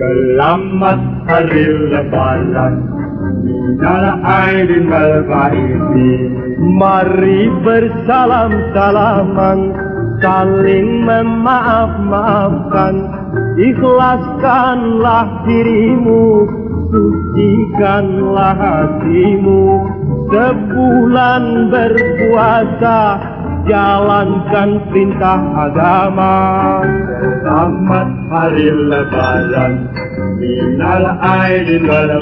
Selamat hari lebaran. Inilah Aydin Malvaisi Mari bersalam-salaman Saling memaaf-maafkan. Ikhlaskanlah dirimu. Sucikanlah hatimu. Sebulan berpuasa Jalankan perintah agama. Selamat hari lebaran Minal aidin wal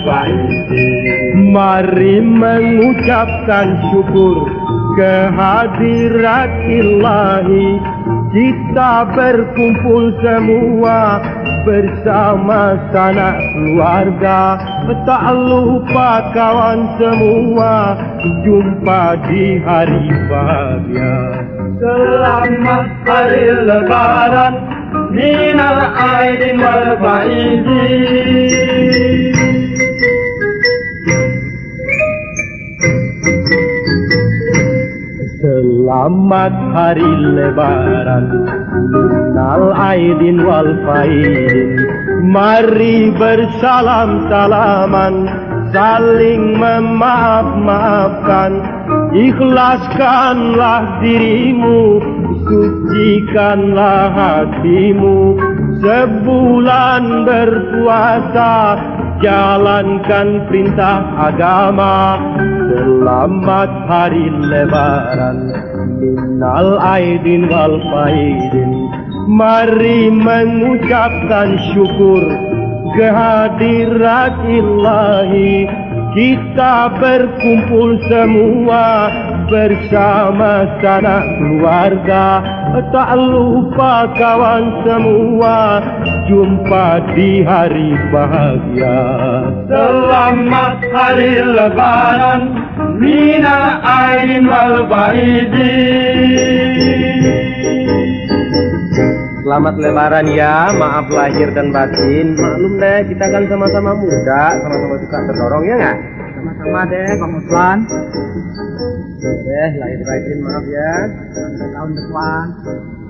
Mari mengucapkan syukur kehadirat ilahi. Kita berkumpul semua bersama sanak keluarga. Tak lupa kawan semua Jumpa di hari bahagia. Selamat hari lebaran Minal aidin wal faizin Selamat hari lebaran. Minal aidin wal faidin. Mari bersalam-salaman Saling memaaf-maafkan. Ikhlaskanlah dirimu. Sucikanlah hatimu. Sebulan berpuasa Jalankan perintah agama. Selamat hari lebaran. Minal aidin wal faidin Mari mengucapkan syukur Kehadirat ilahi. Kita berkumpul semua Bersama sanak keluarga. Tak lupa kawan semua Jumpa di hari bahagia Selamat hari lebaran Minal aidin wal Selamat lebaran ya, maaf lahir dan batin. Maklum deh, kita kan sama-sama muda, sama-sama suka terdorong ya nggak? Sama-sama deh, Pak Muslan. Eh, lahir batin maaf ya. Tahun depan.